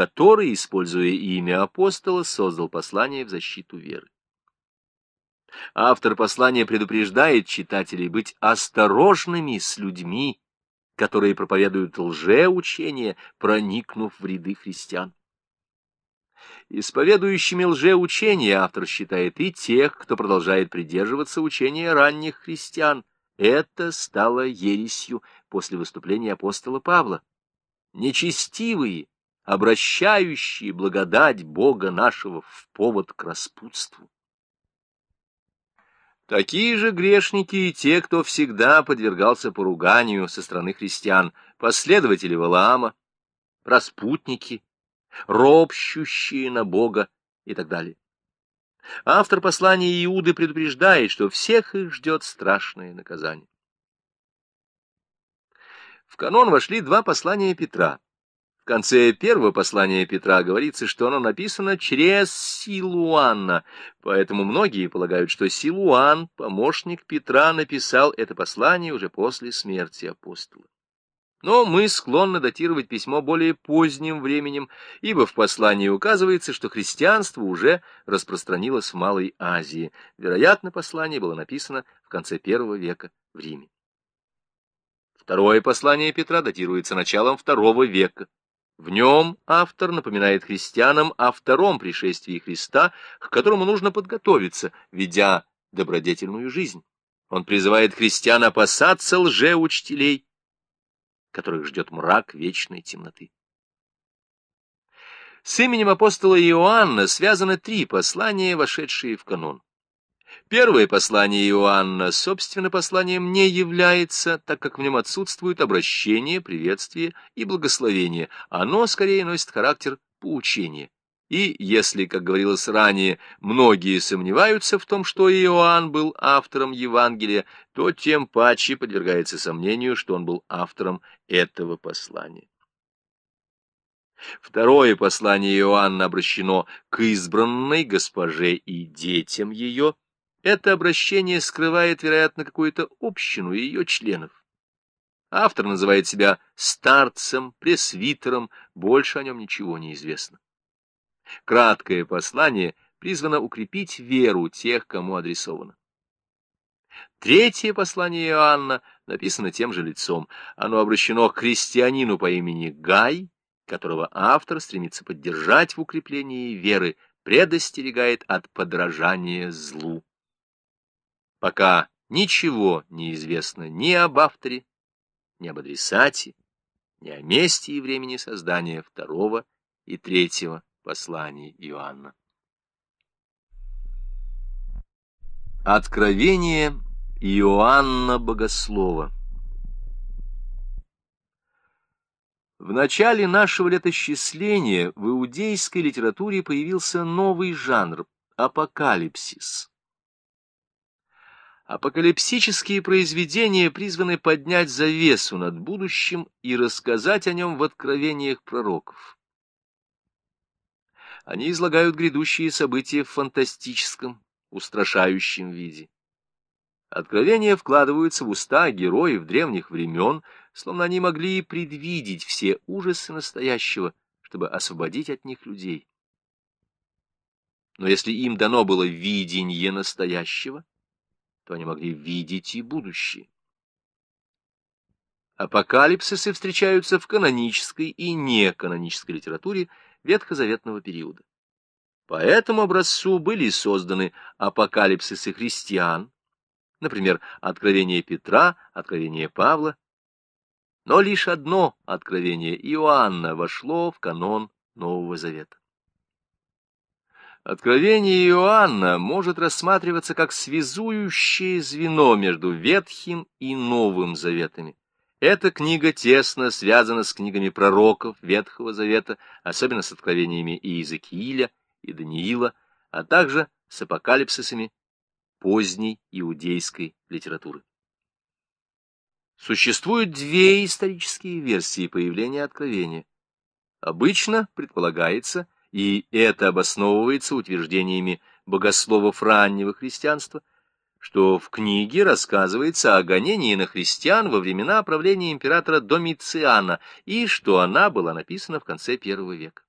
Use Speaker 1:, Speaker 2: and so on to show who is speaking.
Speaker 1: который, используя имя апостола, создал послание в защиту веры. Автор послания предупреждает читателей быть осторожными с людьми, которые проповедуют лжеучение, проникнув в ряды христиан. Исповедующими лжеучение автор считает и тех, кто продолжает придерживаться учения ранних христиан. Это стало ересью после выступления апостола Павла. Нечестивые, обращающие благодать Бога нашего в повод к распутству. Такие же грешники и те, кто всегда подвергался поруганию со стороны христиан, последователи Валаама, распутники, ропщущие на Бога и так далее. Автор послания Иуды предупреждает, что всех их ждет страшное наказание. В канон вошли два послания Петра. В конце первого послания Петра говорится, что оно написано через Силуанна, поэтому многие полагают, что Силуан, помощник Петра, написал это послание уже после смерти апостола. Но мы склонны датировать письмо более поздним временем, ибо в послании указывается, что христианство уже распространилось в Малой Азии. Вероятно, послание было написано в конце первого века в Риме. Второе послание Петра датируется началом второго века. В нем автор напоминает христианам о втором пришествии Христа, к которому нужно подготовиться, ведя добродетельную жизнь. Он призывает христиан опасаться лжеучителей, которых ждет мрак вечной темноты. С именем апостола Иоанна связаны три послания, вошедшие в канон. Первое послание Иоанна, собственно, посланием не является, так как в нем отсутствует обращение, приветствие и благословение. Оно скорее носит характер поучения. И если, как говорилось ранее, многие сомневаются в том, что Иоанн был автором Евангелия, то тем паче подвергается сомнению, что он был автором этого послания. Второе послание Иоанна обращено к избранной госпоже и детям ее. Это обращение скрывает, вероятно, какую-то общину ее членов. Автор называет себя старцем, пресвитером, больше о нем ничего не известно. Краткое послание призвано укрепить веру тех, кому адресовано. Третье послание Иоанна написано тем же лицом. Оно обращено к христианину по имени Гай, которого автор стремится поддержать в укреплении веры, предостерегает от подражания злу. Пока ничего не известно ни об авторе, ни об адресате, ни о месте и времени создания второго и третьего посланий Иоанна. Откровение Иоанна Богослова В начале нашего летосчисления в иудейской литературе появился новый жанр — апокалипсис. Апокалипсические произведения призваны поднять завесу над будущим и рассказать о нем в откровениях пророков. Они излагают грядущие события в фантастическом, устрашающем виде. Откровения вкладываются в уста героев древних времен, словно они могли предвидеть все ужасы настоящего, чтобы освободить от них людей. Но если им дано было видение настоящего, то они могли видеть и будущее. Апокалипсисы встречаются в канонической и неканонической литературе ветхозаветного периода. По этому образцу были созданы апокалипсисы христиан, например, Откровение Петра, Откровение Павла, но лишь одно откровение Иоанна вошло в канон Нового Завета. Откровение Иоанна может рассматриваться как связующее звено между Ветхим и Новым Заветами. Эта книга тесно связана с книгами пророков Ветхого Завета, особенно с откровениями Иезекииля и Даниила, а также с апокалипсисами поздней иудейской литературы. Существуют две исторические версии появления откровения. Обычно предполагается, и это обосновывается утверждениями богословов раннего христианства, что в книге рассказывается о гонении на христиан во времена правления императора Домициана и что она была написана в конце первого века.